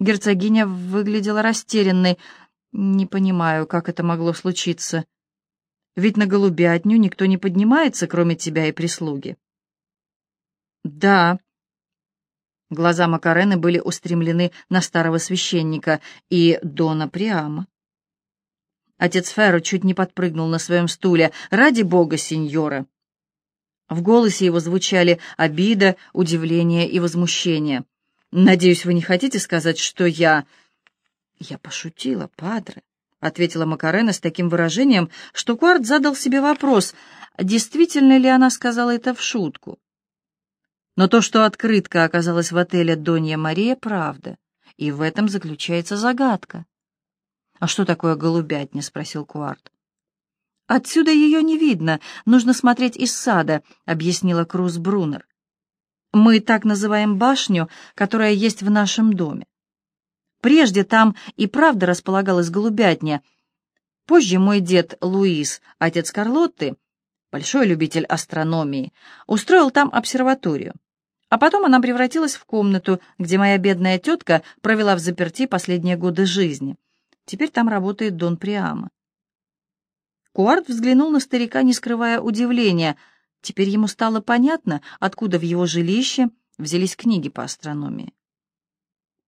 Герцогиня выглядела растерянной. Не понимаю, как это могло случиться. Ведь на голубятню никто не поднимается, кроме тебя и прислуги. Да. Глаза Макарены были устремлены на старого священника и Дона Приама. Отец Ферро чуть не подпрыгнул на своем стуле. «Ради бога, сеньора!» В голосе его звучали обида, удивление и возмущение. «Надеюсь, вы не хотите сказать, что я...» «Я пошутила, падре», — ответила Макарена с таким выражением, что Куарт задал себе вопрос, действительно ли она сказала это в шутку. Но то, что открытка оказалась в отеле «Донья Мария», правда, и в этом заключается загадка. «А что такое голубятня?» — спросил Куарт. «Отсюда ее не видно, нужно смотреть из сада», — объяснила Круз Брунер. «Мы так называем башню, которая есть в нашем доме. Прежде там и правда располагалась голубятня. Позже мой дед Луис, отец Карлотты, большой любитель астрономии, устроил там обсерваторию. А потом она превратилась в комнату, где моя бедная тетка провела в заперти последние годы жизни. Теперь там работает Дон Приама. Куарт взглянул на старика, не скрывая удивления. Теперь ему стало понятно, откуда в его жилище взялись книги по астрономии.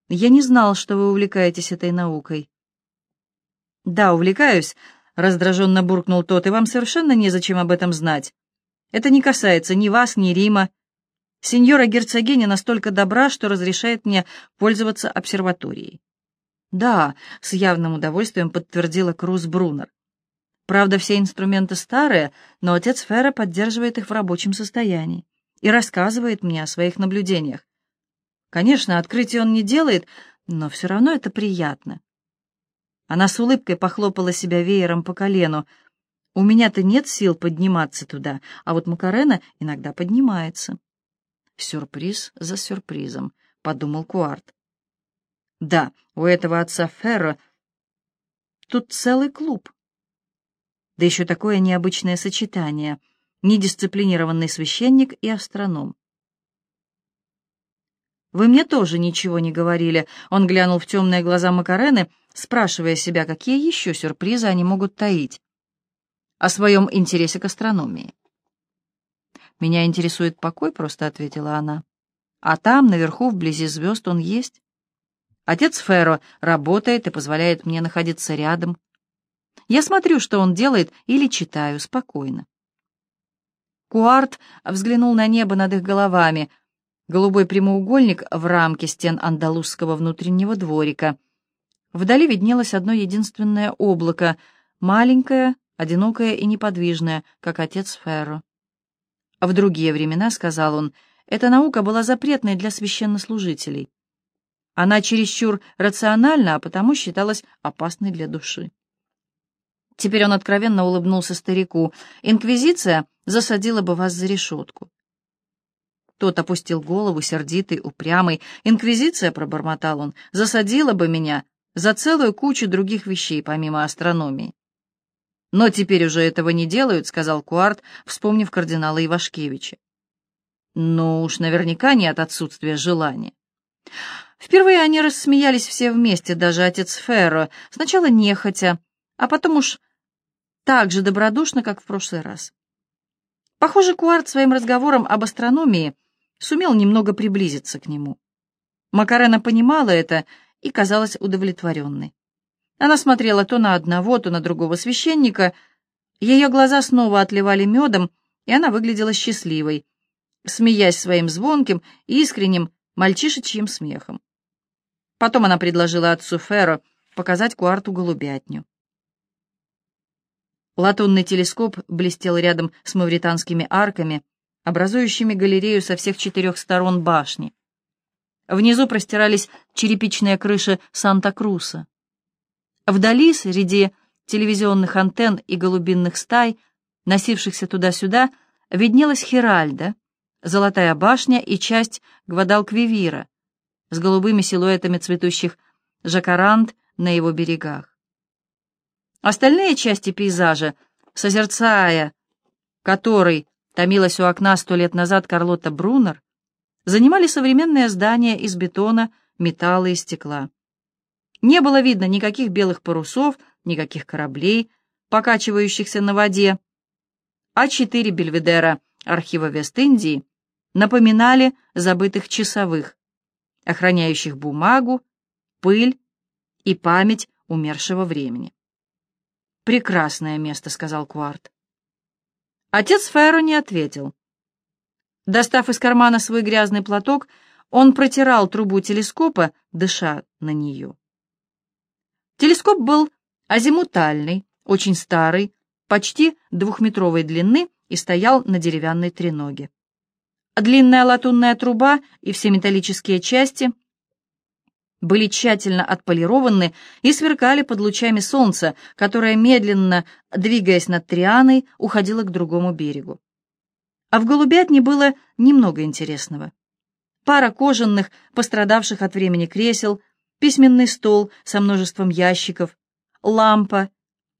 Я не знал, что вы увлекаетесь этой наукой. Да, увлекаюсь, раздраженно буркнул тот, и вам совершенно незачем об этом знать. Это не касается ни вас, ни Рима. Сеньора герцогиня настолько добра, что разрешает мне пользоваться обсерваторией. Да, с явным удовольствием подтвердила Круз Брунер. Правда, все инструменты старые, но отец Ферра поддерживает их в рабочем состоянии и рассказывает мне о своих наблюдениях. Конечно, открытий он не делает, но все равно это приятно. Она с улыбкой похлопала себя веером по колену. У меня-то нет сил подниматься туда, а вот Макарена иногда поднимается. Сюрприз за сюрпризом, — подумал Куарт. Да, у этого отца Ферро тут целый клуб. Да еще такое необычное сочетание — недисциплинированный священник и астроном. Вы мне тоже ничего не говорили. Он глянул в темные глаза Макарены, спрашивая себя, какие еще сюрпризы они могут таить. О своем интересе к астрономии. «Меня интересует покой», — просто ответила она. «А там, наверху, вблизи звезд, он есть. Отец Ферро работает и позволяет мне находиться рядом. Я смотрю, что он делает, или читаю спокойно». Куарт взглянул на небо над их головами — голубой прямоугольник в рамке стен андалузского внутреннего дворика. Вдали виднелось одно единственное облако, маленькое, одинокое и неподвижное, как отец Ферро. В другие времена, сказал он, эта наука была запретной для священнослужителей. Она чересчур рациональна, а потому считалась опасной для души. Теперь он откровенно улыбнулся старику. «Инквизиция засадила бы вас за решетку. Тот опустил голову, сердитый, упрямый. «Инквизиция», — пробормотал он, — «засадила бы меня за целую кучу других вещей, помимо астрономии». «Но теперь уже этого не делают», — сказал Куарт, вспомнив кардинала Ивашкевича. «Ну уж наверняка не от отсутствия желания». Впервые они рассмеялись все вместе, даже отец Ферро, сначала нехотя, а потом уж так же добродушно, как в прошлый раз. Похоже, Куарт своим разговором об астрономии сумел немного приблизиться к нему. Макарена понимала это и казалась удовлетворенной. Она смотрела то на одного, то на другого священника. Ее глаза снова отливали медом, и она выглядела счастливой, смеясь своим звонким, искренним, мальчишечьим смехом. Потом она предложила отцу Ферро показать Куарту голубятню. Латунный телескоп блестел рядом с мавританскими арками, образующими галерею со всех четырех сторон башни. Внизу простирались черепичные крыши Санта-Круса. Вдали, среди телевизионных антенн и голубинных стай, носившихся туда-сюда, виднелась Хиральда, Золотая башня и часть Гвадалквивира с голубыми силуэтами цветущих жакаранд на его берегах. Остальные части пейзажа, созерцая который томилась у окна сто лет назад Карлотта Брунер, занимали современные здания из бетона, металла и стекла. Не было видно никаких белых парусов, никаких кораблей, покачивающихся на воде, а четыре бельведера архива Вест-Индии напоминали забытых часовых, охраняющих бумагу, пыль и память умершего времени. «Прекрасное место», — сказал Кварт. Отец Ферро не ответил. Достав из кармана свой грязный платок, он протирал трубу телескопа, дыша на нее. Телескоп был азимутальный, очень старый, почти двухметровой длины и стоял на деревянной треноге. Длинная латунная труба и все металлические части были тщательно отполированы и сверкали под лучами солнца, которое, медленно двигаясь над Трианой, уходило к другому берегу. А в голубятне было немного интересного. Пара кожаных, пострадавших от времени кресел, письменный стол со множеством ящиков, лампа,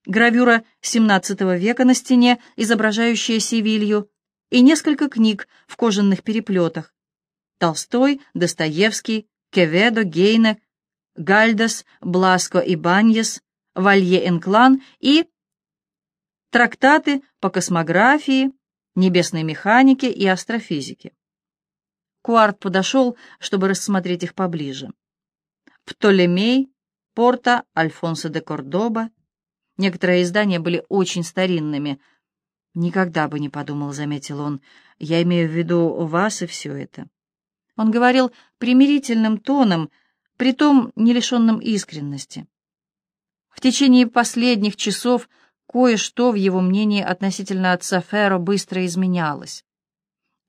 гравюра XVII века на стене, изображающая Севилью, и несколько книг в кожаных переплетах. Толстой, Достоевский, Кеведо, Гейне, Гальдес, Бласко и Баньес, Валье-Энклан и трактаты по космографии, небесной механике и астрофизике. Куарт подошел, чтобы рассмотреть их поближе. Птолемей, Порта, Альфонсо де Кордоба. Некоторые издания были очень старинными. «Никогда бы не подумал», — заметил он. «Я имею в виду вас и все это». Он говорил примирительным тоном, притом не лишенным искренности. В течение последних часов кое-что в его мнении относительно отца Ферро быстро изменялось.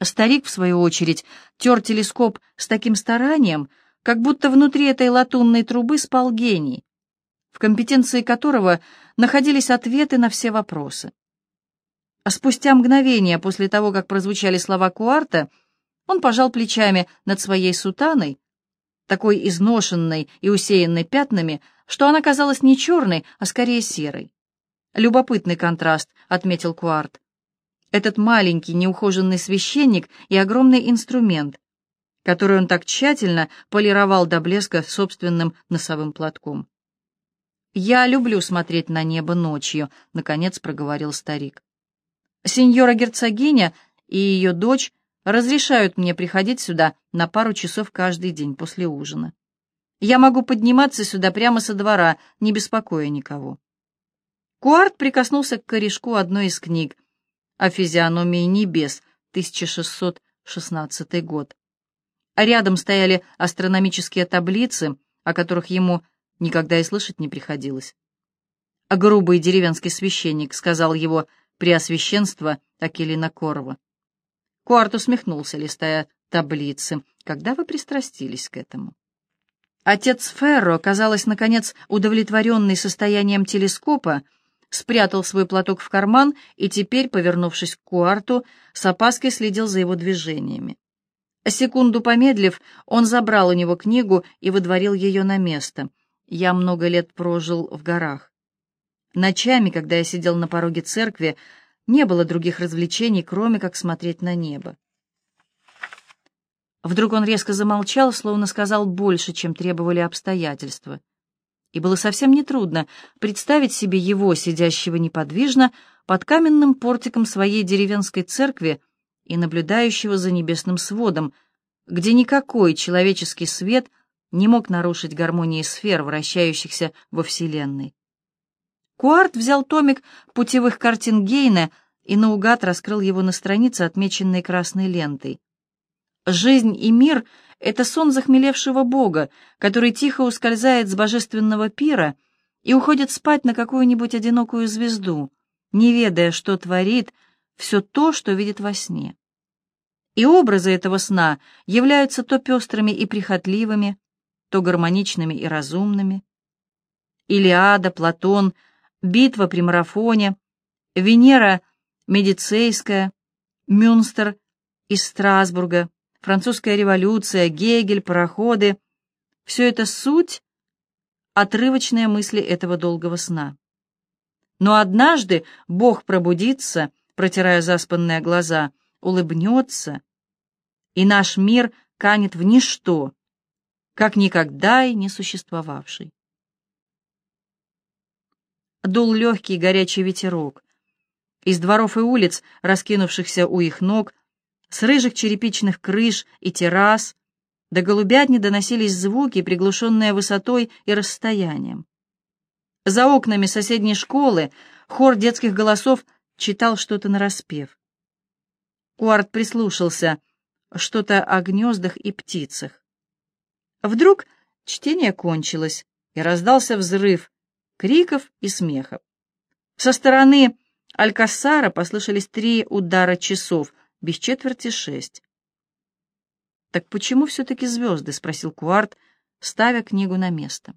Старик, в свою очередь, тер телескоп с таким старанием, как будто внутри этой латунной трубы спал гений, в компетенции которого находились ответы на все вопросы. А спустя мгновение после того, как прозвучали слова Куарта, он пожал плечами над своей сутаной, такой изношенной и усеянной пятнами, что она казалась не черной, а скорее серой. «Любопытный контраст», — отметил Куарт. «Этот маленький неухоженный священник и огромный инструмент, который он так тщательно полировал до блеска собственным носовым платком. «Я люблю смотреть на небо ночью», — наконец проговорил старик. «Сеньора герцогиня и ее дочь разрешают мне приходить сюда на пару часов каждый день после ужина. Я могу подниматься сюда прямо со двора, не беспокоя никого». Куарт прикоснулся к корешку одной из книг о физиономии небес, 1616 год рядом стояли астрономические таблицы, о которых ему никогда и слышать не приходилось. А грубый деревенский священник сказал его преосвященство Акелина Корова. Куарт усмехнулся, листая таблицы. Когда вы пристрастились к этому? Отец Ферро, казалось, наконец, удовлетворенный состоянием телескопа, спрятал свой платок в карман и теперь, повернувшись к Куарту, с опаской следил за его движениями. Секунду помедлив, он забрал у него книгу и выдворил ее на место. Я много лет прожил в горах. Ночами, когда я сидел на пороге церкви, не было других развлечений, кроме как смотреть на небо. Вдруг он резко замолчал, словно сказал больше, чем требовали обстоятельства. И было совсем нетрудно представить себе его, сидящего неподвижно, под каменным портиком своей деревенской церкви, и наблюдающего за небесным сводом, где никакой человеческий свет не мог нарушить гармонии сфер, вращающихся во Вселенной. Куарт взял томик путевых картин Гейна и наугад раскрыл его на странице, отмеченной красной лентой. Жизнь и мир — это сон захмелевшего Бога, который тихо ускользает с божественного пира и уходит спать на какую-нибудь одинокую звезду, не ведая, что творит все то, что видит во сне. И образы этого сна являются то пестрыми и прихотливыми, то гармоничными и разумными. Илиада, Платон, битва при марафоне, Венера Медицейская, Мюнстер из Страсбурга, французская революция, Гегель, пароходы — все это суть, отрывочные мысли этого долгого сна. Но однажды Бог пробудится, протирая заспанные глаза, улыбнется, и наш мир канет в ничто, как никогда и не существовавший. дул легкий горячий ветерок. Из дворов и улиц, раскинувшихся у их ног, с рыжих черепичных крыш и террас, до голубятни доносились звуки, приглушенные высотой и расстоянием. За окнами соседней школы хор детских голосов читал что-то нараспев. Уарт прислушался, что-то о гнездах и птицах. Вдруг чтение кончилось, и раздался взрыв криков и смехов. Со стороны Алькассара послышались три удара часов, без четверти шесть. «Так почему все-таки звезды?» — спросил Куарт, ставя книгу на место.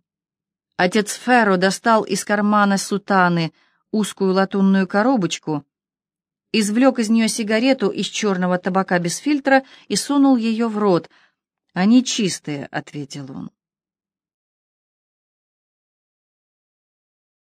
Отец Ферро достал из кармана сутаны узкую латунную коробочку, извлек из нее сигарету из черного табака без фильтра и сунул ее в рот. «Они чистые», — ответил он.